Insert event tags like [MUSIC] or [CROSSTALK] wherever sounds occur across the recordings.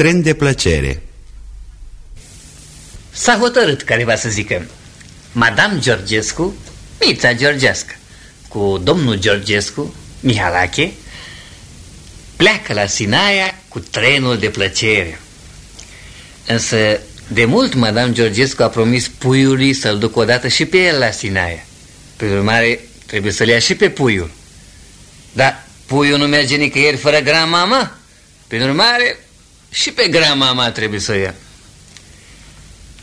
Tren de plăcere. S-a hotărât careva să zică Madame Georgescu, Mița Georgescu Cu domnul Georgescu, Mihalache Pleacă la Sinaia cu trenul de plăcere. Însă de mult Madame Georgescu a promis puiului să-l ducă odată și pe el la Sinaia. Prin urmare trebuie să-l ia și pe puiul. Dar puiul nu merge nicăieri fără grandmama Prin urmare și pe grandmama trebuie să o ia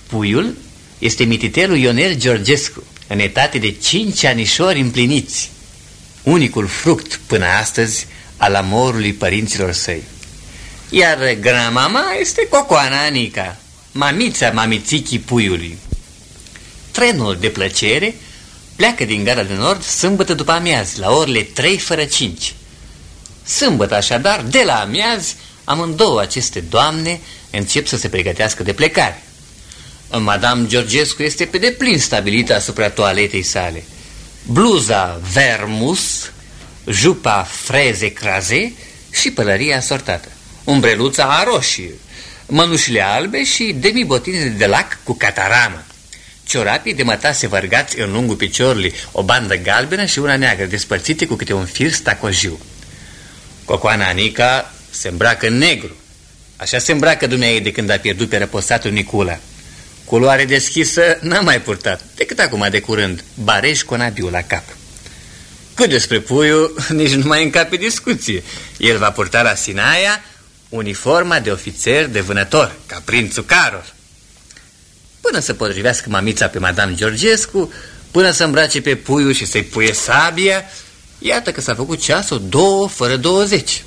Puiul este mititelul Ionel Georgescu, în etate de cinci anișori împliniți, unicul fruct până astăzi al amorului părinților săi. Iar gramama este Cocoana Anica, mamița mamițichii puiului. Trenul de plăcere pleacă din gara de nord sâmbătă după amiazi, la orele 3 fără 5. Sâmbătă așadar, de la amiazi, amândouă aceste doamne încep să se pregătească de plecare. Madame Georgescu este pe deplin stabilită asupra toaletei sale. Bluza vermus, jupa freze craze și pălăria sortată. Umbreluța a roșie, mănușile albe și demibotine de lac cu cataramă. Ciorapii de mătase vărgați în lungul piciorului, o bandă galbenă și una neagră, despărțite cu câte un fir stacojiu. Cocoana Anica se îmbracă în negru. Așa se îmbracă dumneavoastră de când a pierdut pe răposatul Nicula. Culoare deschisă n-am mai purtat, decât acum de curând, bareș conabiu la cap. Cât despre puiul, [LAUGHS] nici nu mai încape discuție. El va purta la Sinaia uniforma de ofițer de vânător, ca prințul Carol. Până să potrivească mamița pe Madame Georgescu, până să îmbrace pe puiul și să-i puie sabia, iată că s-a făcut ceasul două fără douăzeci.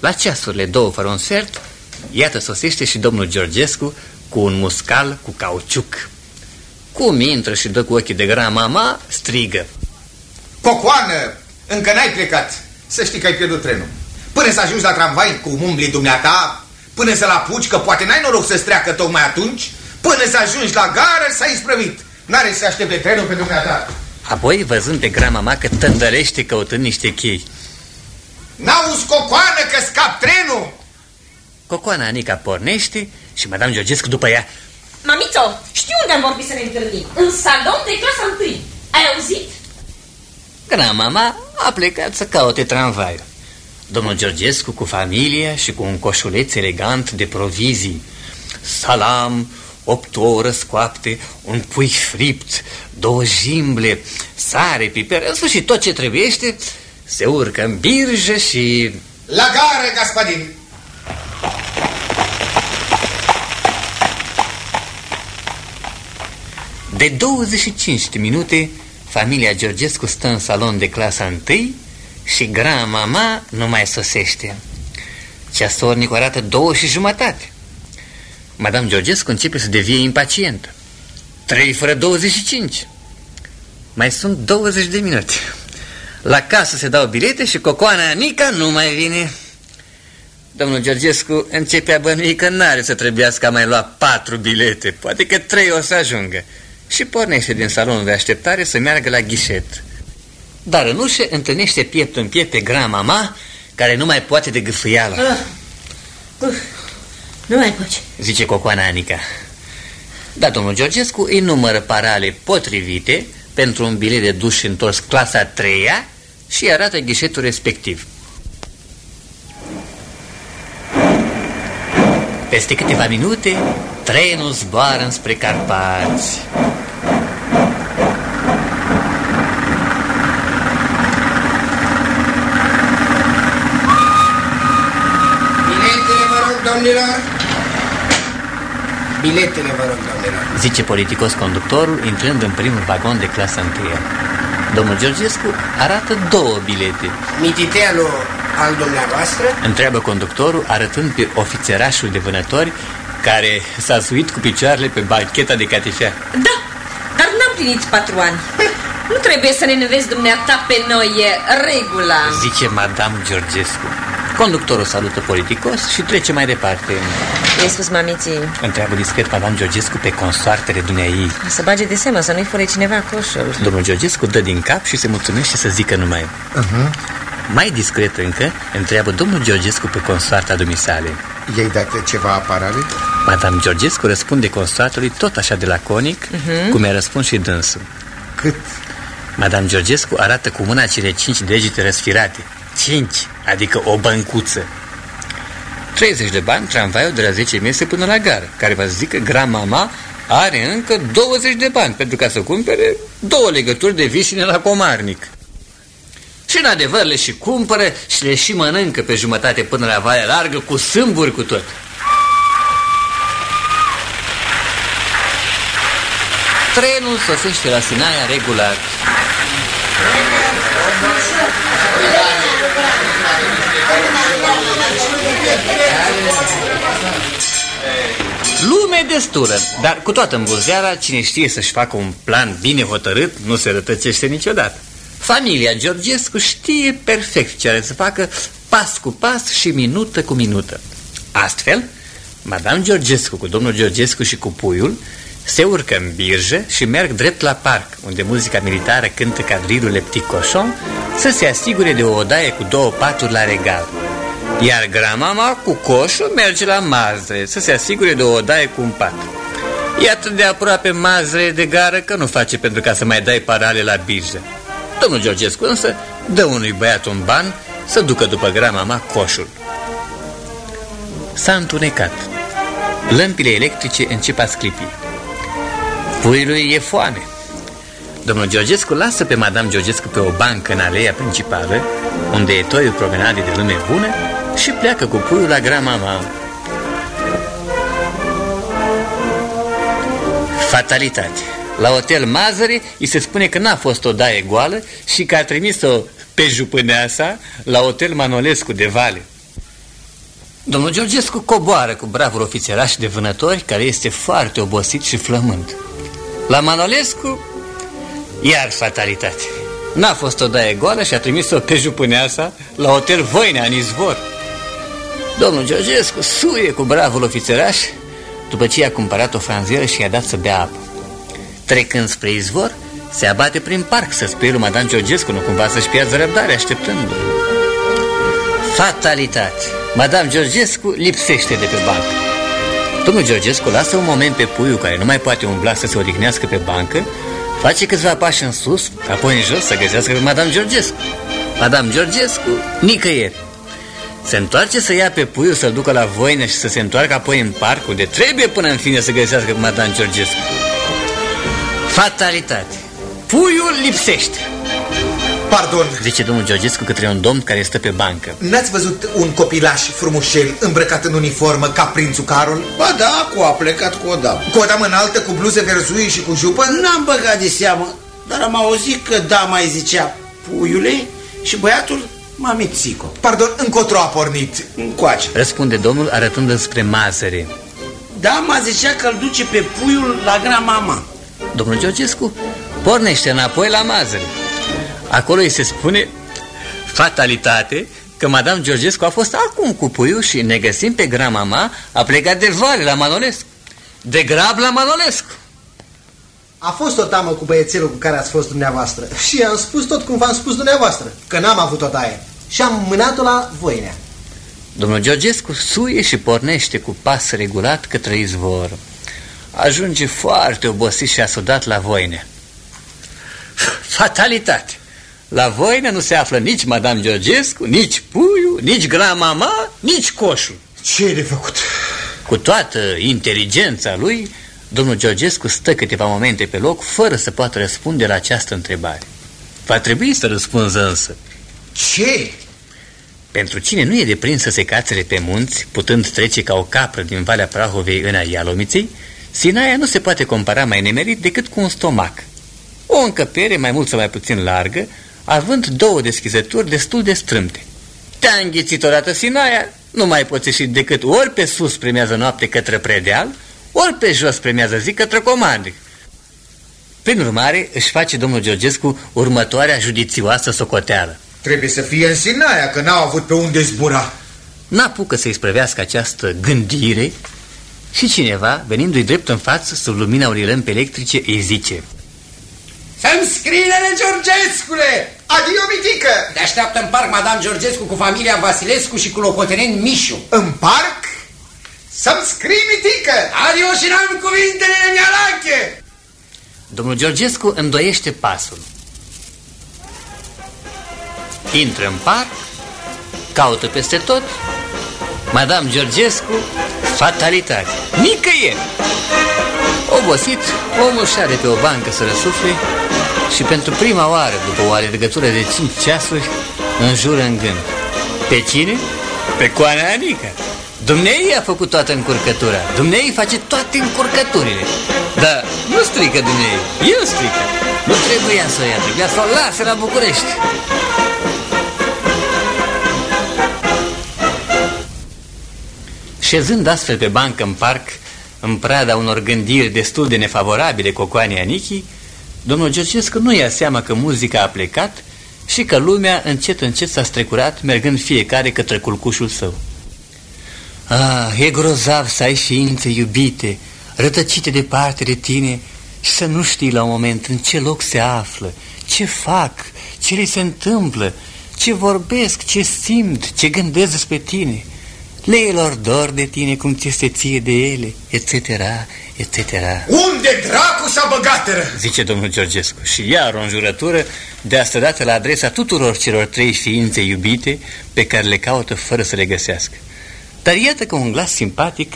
La ceasurile două fără un sfert, iată sosește și domnul Georgescu cu un muscal cu cauciuc. Cum intră și dă cu ochii de grea mama, strigă. Cocoană, încă n-ai plecat. Să știi că ai pierdut trenul. Până să ajungi la tramvai cu umbli dumneata, până să-l apuci, că poate n-ai noroc să-ți treacă tocmai atunci, până să ajungi la gară, s-ai isprăvit. N-are să aștepte trenul pe dumneata. Apoi, văzând pe grea mama că tândărește căutând niște chei. N-auzi, cocoană, că scap trenul? Cocoana Anica pornește și Madame Georgescu după ea. Mamițo, știu unde am vorbit să ne întâlnim. În salon de clasa întâi. Ai auzit? Grandmama a plecat să caute tramvaiul. Domnul Georgescu cu familia și cu un coșuleț elegant de provizii. Salam, opt ouă scoapte, un pui fript, două jimble, sare, piper, în sfârșit tot ce trebuiește, se urcă în birjă și... La gară, Gaspadin! De 25 de minute, familia Georgescu stă în salon de clasa 1 și grandmama nu mai sosește. Ceasornicul arată două și jumătate. Madame Georgescu începe să devie impacientă. 3 fără 25. Mai sunt 20 de minute. La casă se dau bilete și cocoana Nica nu mai vine. Domnul Georgescu începe a bănui că n-are să trebuiască a mai lua patru bilete. Poate că trei o să ajungă și pornește din salonul de așteptare să meargă la ghișet. Dar în ușă întâlnește piept în piept pe grandmama, care nu mai poate de gâfâială. Uh, uh, nu mai poți. Zice Cocoana Anica. Dar domnul Georgescu îi numără parale potrivite pentru un bilet de duș întors clasa a treia și arată ghișetul respectiv. Peste câteva minute, trenul zboară spre Carpați. Biletele, vă rog, domnilor. Biletele, vă rog, domnilor. Zice politicos conductorul, intrând în primul vagon de clasa întâia. Domnul Georgescu arată două bilete. Mititelul al dumneavoastră? Întreabă conductorul, arătând pe ofițerașul de vânători care s-a suit cu picioarele pe bancheta de catifea. Da, dar n-am plinit patru ani. Nu trebuie să ne nevezi dumneata pe noi, e regula. Zice Madame Georgescu. Conductorul salută politicos și trece mai departe. I-ai spus mamiții Întreabă discret Madame Georgescu pe consoartele dumneai. să bage de seamă, să nu-i fure cineva coșul. Domnul Georgescu dă din cap și se mulțumește să zică numai. Uh -huh. Mai discret încă, întreabă domnul Georgescu pe consoarta dumisale. I-ai dat ceva aparare? Madame Georgescu răspunde consoartului tot așa de laconic, uh -huh. cum i-a răspuns și dânsul. Cât? Madame Georgescu arată cu mâna cele cinci degete răsfirate. Cinci, adică o băncuță. 30 de bani tramvaiul de la 10 mese până la gară, care vă zic că grandmama are încă 20 de bani pentru ca să cumpere două legături de vișine la Comarnic. Și în adevăr le și cumpără și le și mănâncă pe jumătate până la Valea Largă cu sâmburi cu tot. Trenul sosește la Sinaia regular. Lume destulă, dar cu toată îmbulzeara, cine știe să-și facă un plan bine hotărât, nu se rătăcește niciodată. Familia Georgescu știe perfect ce are să facă pas cu pas și minută cu minută. Astfel, Madame Georgescu cu domnul Georgescu și cu puiul se urcă în birjă și merg drept la parc, unde muzica militară cântă cadrilul Le Petit Cochon, să se asigure de o odaie cu două paturi la regal. Iar gramama cu coșul merge la mazre, să se asigure de o odaie cu un pat. E atât de aproape mazre de gară că nu face pentru ca să mai dai parale la birjă. Domnul Georgescu însă dă unui băiat un ban să ducă după gramama coșul. S-a întunecat. Lămpile electrice încep a sclipi. Puiului e foame. Domnul Georgescu lasă pe Madame Georgescu pe o bancă în aleea principală, unde e toiul promenade de lume bună, și pleacă cu puiul la gramama. Fatalitate. La hotel Mazăre îi se spune că n-a fost o daie goală și că a trimis-o pe jupâneasa la hotel Manolescu de Vale. Domnul Georgescu coboară cu bravul ofițeraș de vânători care este foarte obosit și flământ. La Manolescu, iar fatalitate. N-a fost o daie goală și a trimis-o pe jupâneasa la hotel Voinea în izvor. Domnul Georgescu suie cu bravul ofițeraș după ce i-a cumpărat o franzieră și i-a dat să bea apă. Trecând spre izvor, se abate prin parc să spui lui Madame Georgescu nu cumva să-și piardă răbdare așteptându-l. Fatalitate. Madame Georgescu lipsește de pe bancă. Domnul Georgescu lasă un moment pe puiul care nu mai poate umbla să se odihnească pe bancă, face câțiva pași în sus, apoi în jos să găsească pe Madame Georgescu. Madame Georgescu, nicăieri. Se întoarce să ia pe puiul să-l ducă la voină și să se întoarcă apoi în parc, unde trebuie până în fine să găsească pe Madame Georgescu. Fatalitate. Puiul lipsește. Pardon, Zice domnul Georgescu către un domn care stă pe bancă. n-ați văzut un copilaș frumușel îmbrăcat în uniformă ca prințul Carol? Ba da, cu a plecat cu o damă. Cu o damă înaltă, cu bluze verzuie și cu jupă? N-am băgat de seamă, dar am auzit că da mai zicea puiule și băiatul mamițico. Pardon, încotro a pornit. Încoace. Răspunde domnul arătând spre mazăre. Da, mă zicea că îl duce pe puiul la grandmama. Domnul Georgescu pornește înapoi la mazăre. Acolo îi se spune fatalitate că Madame Georgescu a fost acum cu puiul și ne găsim pe gramama a plecat de vale la Manolescu. De grab la Manolescu. A fost o tamă cu băiețelul cu care ați fost dumneavoastră și am spus tot cum v-am spus dumneavoastră, că n-am avut o taie. Și am mânat-o la voinea. Domnul Georgescu suie și pornește cu pas regulat către izvor. Ajunge foarte obosit și asudat la voine. Fatalitate! La voine nu se află nici Madame Georgescu, nici puiul, nici grandmama, nici coșul. Ce e de făcut? Cu toată inteligența lui, domnul Georgescu stă câteva momente pe loc fără să poată răspunde la această întrebare. Va trebui să răspunză însă. Ce? Pentru cine nu e deprins să se cațere pe munți, putând trece ca o capră din Valea Prahovei în a Ialomiței, Sinaia nu se poate compara mai nemerit decât cu un stomac. O încăpere mai mult sau mai puțin largă, având două deschizături destul de strâmte. Te-a înghițit odată Sinaia, nu mai poți ieși decât ori pe sus premează noapte către predeal, ori pe jos premează zi către comandic. Prin urmare, își face domnul Georgescu următoarea judițioasă socoteală. Trebuie să fie în Sinaia, că n-au avut pe unde zbura. N-apucă să-i sprăvească această gândire și cineva, venindu-i drept în față, sub lumina unei lămpi electrice, îi zice Să-mi scrie, Georgescule! Adio, mitică! Te așteaptă în parc Madame Georgescu cu familia Vasilescu și cu locotenent Mișu. În parc? Să-mi scrii, mitică! Adio și n-am cuvintele mialache! Domnul Georgescu îndoiește pasul. Intră în parc, caută peste tot, Madame Georgescu, fatalitate. Nicăieri! Obosit, omul șade pe o bancă să răsufle și pentru prima oară, după o alergătură de 5 ceasuri, înjură în gând. Pe cine? Pe Coana Anica. Dumnezeu a făcut toată încurcătura. Dumnezeu face toate încurcăturile. Dar nu strică Dumnezeu, el strică. Nu trebuia să o ia, trebuia să o lase la București. Șezând astfel pe bancă în parc, în prada unor gândiri destul de nefavorabile Cocoanii Anichii, domnul Georgescu nu ia seama că muzica a plecat și că lumea încet încet s-a strecurat, mergând fiecare către culcușul său. Ah, e grozav să ai ființe iubite, rătăcite departe de tine și să nu știi la un moment în ce loc se află, ce fac, ce li se întâmplă, ce vorbesc, ce simt, ce gândesc despre tine – leilor dor de tine cum ți este ție de ele, etc., etc. Unde dracu s-a băgat Zice domnul Georgescu și iar o înjurătură de asta dată la adresa tuturor celor trei ființe iubite pe care le caută fără să le găsească. Dar iată că un glas simpatic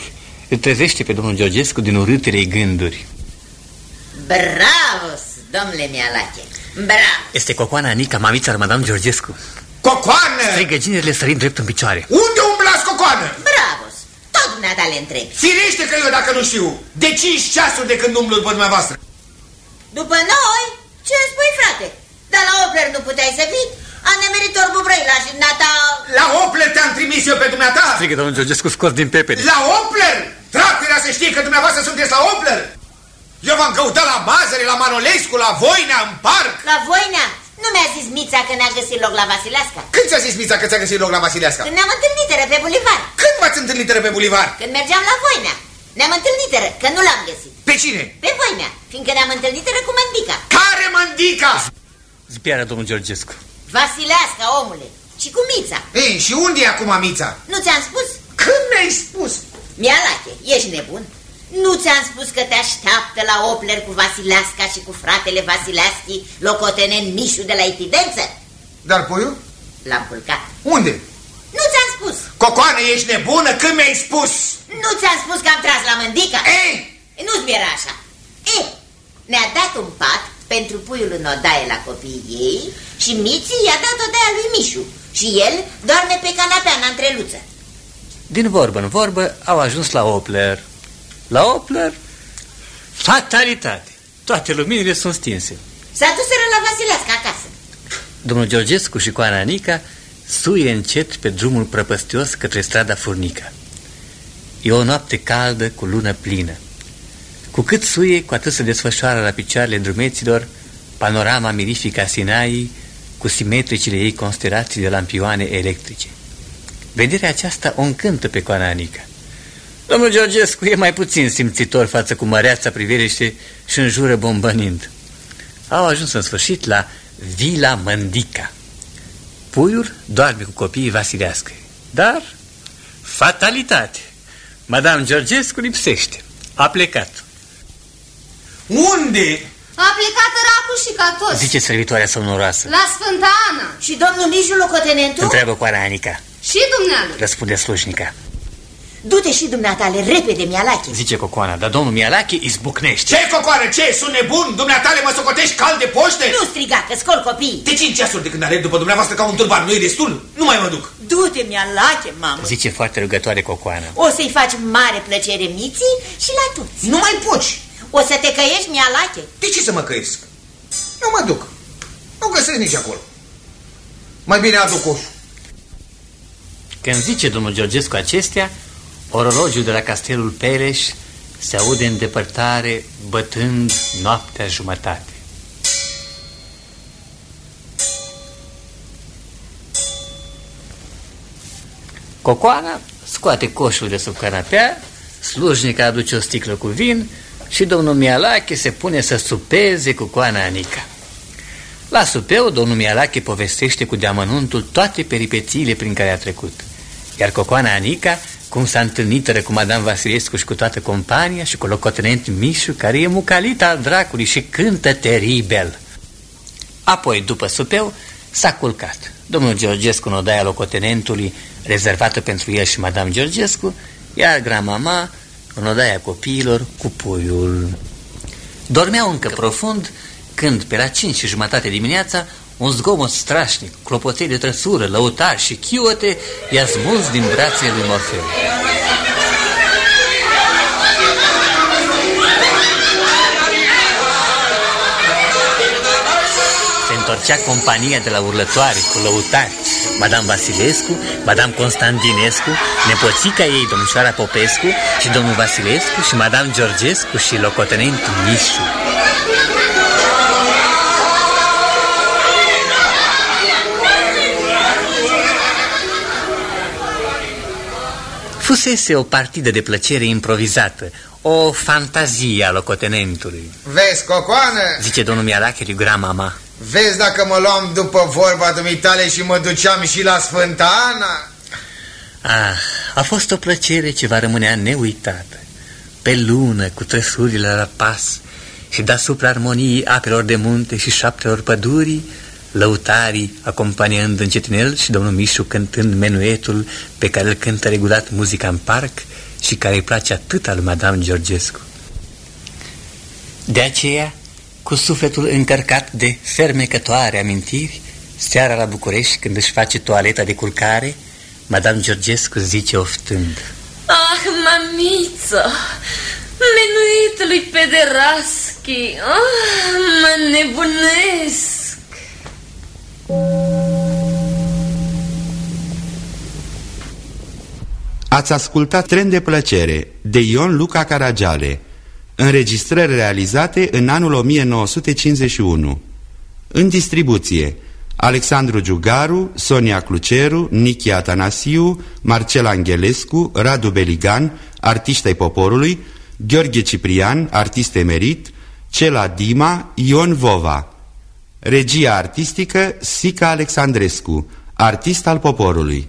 îl trezește pe domnul Georgescu din urâtele gânduri. Bravo, domnule Mialache, bravo! Este Cocoana Anica, mamița lui Madame Georgescu. Cocoană! Strigă ginerile sărind drept în picioare. Unde umblați, Cocoană? Bravo! Tot dumneata le întreb. Firește că eu dacă nu știu. De 5 ceasuri de când umblu după dumneavoastră. După noi? Ce spui, frate? Dar la Opler nu puteai să vii? Am nemerit orbu Brăila și nata... La Opler te-am trimis eu pe dumneata? Strigă domnul Georgescu scos din pepene. La Opler? Dracu era să știe că dumneavoastră sunteți la Opler? Eu v-am căutat la Bazăre, la Manolescu, la Voinea, în parc. La Voinea? Nu mi-a zis Mița că ne-a găsit loc la Vasileasca? Când ți-a zis Mița că ți-a găsit loc la Vasileasca? Când ne-am întâlnit pe bulivard. Când v-ați întâlnit pe bulivard? Când mergeam la Voinea. Ne-am întâlnit că nu l-am găsit. Pe cine? Pe Voinea, fiindcă ne-am întâlnit cu Mândica. Care Mândica? Zbiara domnul Georgescu. Vasileasca, omule. Și cu Mița. Ei, și unde e acum Mița? Nu ți-am spus? Când mi-ai spus? Mialache, ești nebun? Nu ți-am spus că te așteaptă la Opler cu Vasileasca și cu fratele Vasileaschi, locotenent Mișu de la Epidență? Dar puiul? L-am culcat. Unde? Nu ți-am spus. Cocoană, ești nebună? Când mi-ai spus? Nu ți-am spus că am tras la mândica? Ei! Nu-ți era așa. Ei, ne-a dat un pat pentru puiul în odaie la copiii ei și Miții i-a dat odaia lui Mișu și el doarme pe canapea în antreluță. Din vorbă în vorbă au ajuns la Opler la Opler, fatalitate. Toate luminile sunt stinse. S-a dus la Vasileasca acasă. Domnul Georgescu și cu Ananica suie încet pe drumul prăpăstios către strada Furnica. E o noapte caldă cu lună plină. Cu cât suie, cu atât se desfășoară la picioarele drumeților panorama mirifică a Sinaii cu simetricile ei constelații de lampioane electrice. Vederea aceasta o încântă pe Coana Anica. Domnul Georgescu e mai puțin simțitor față cu măreața priveliște și înjură bombănind. Au ajuns în sfârșit la Vila Mândica. Puiul doarme cu copiii Vasilească. Dar, fatalitate, Madame Georgescu lipsește. A plecat. Unde? A plecat racu și ca toți. Zice servitoarea somnoroasă. La Sfânta Ana. Și domnul Mijul locotenentul? Întreabă cu Anica. Și dumnealui. Răspunde slujnica. Du-te și dumneatale, repede, Mialache. Zice Cocoana, dar domnul Mialache izbucnește. Ce, Cocoană, ce? Sunt nebun? Dumneatale mă socotești cal de poște? Nu striga, că scol copii. De cinci ceasuri de când alerg după dumneavoastră ca un turban, nu-i destul? Nu mai mă duc. Du-te, Mialache, mamă. Zice foarte rugătoare Cocoana. O să-i faci mare plăcere miții și la toți. Nu mai poci. O să te căiești, Mialache. De ce să mă căiesc? Nu mă duc. Nu găsesc nici acolo. Mai bine aduc coșul. Când zice domnul Georgescu acestea, Orologiul de la castelul Pereș se aude în depărtare bătând noaptea jumătate. Cocoana scoate coșul de sub canapea, slujnica aduce o sticlă cu vin și domnul Mialache se pune să supeze cu coana Anica. La supeu, domnul Mialache povestește cu deamănuntul toate peripețiile prin care a trecut. Iar Cocoana Anica, cum s-a întâlnit cu Madame Vasilescu și cu toată compania și cu locotenent Mișu, care e mucalit al dracului și cântă teribil. Apoi, după supeu, s-a culcat. Domnul Georgescu în odaia locotenentului, rezervată pentru el și Madame Georgescu, iar gramama în odaia copiilor cu puiul. Dormeau încă profund când, pe la cinci și jumătate dimineața, un zgomot strașnic, clopoței de trăsură, lăutari și chiote i-a smuls din brațele lui Morfeu. Se întorcea compania de la urlătoare cu lăutari, Madame Vasilescu, Madame Constantinescu, nepoțica ei, domnișoara Popescu și domnul Vasilescu și Madame Georgescu și locotenentul Mișu. Fusese o partidă de plăcere improvizată, o fantazie a locotenentului. Vezi, Cocoană? Zice domnul Mialache lui grandmama. Vezi dacă mă luam după vorba dumitale și mă duceam și la Sfânta Ana? Ah, a fost o plăcere ce va rămânea neuitată. Pe lună, cu trăsurile la pas și deasupra armoniei apelor de munte și șaptelor pădurii, lăutarii acompaniând încetinel și domnul Mișu cântând menuetul pe care îl cântă regulat muzica în parc și care îi place atât al Madame Georgescu. De aceea, cu sufletul încărcat de fermecătoare amintiri, seara la București, când își face toaleta de culcare, Madame Georgescu zice oftând Ah, mamiță, menuitul lui Pederaschi, ah, mă nebunesc. Ați ascultat Tren de plăcere de Ion Luca Caragiale, înregistrări realizate în anul 1951. În distribuție Alexandru Giugaru, Sonia Cluceru, Nichi Atanasiu, Marcel Angelescu, Radu Beligan, artiști ai poporului, Gheorghe Ciprian, artist emerit, Cela Dima, Ion Vova. Regia artistică Sica Alexandrescu, artist al poporului.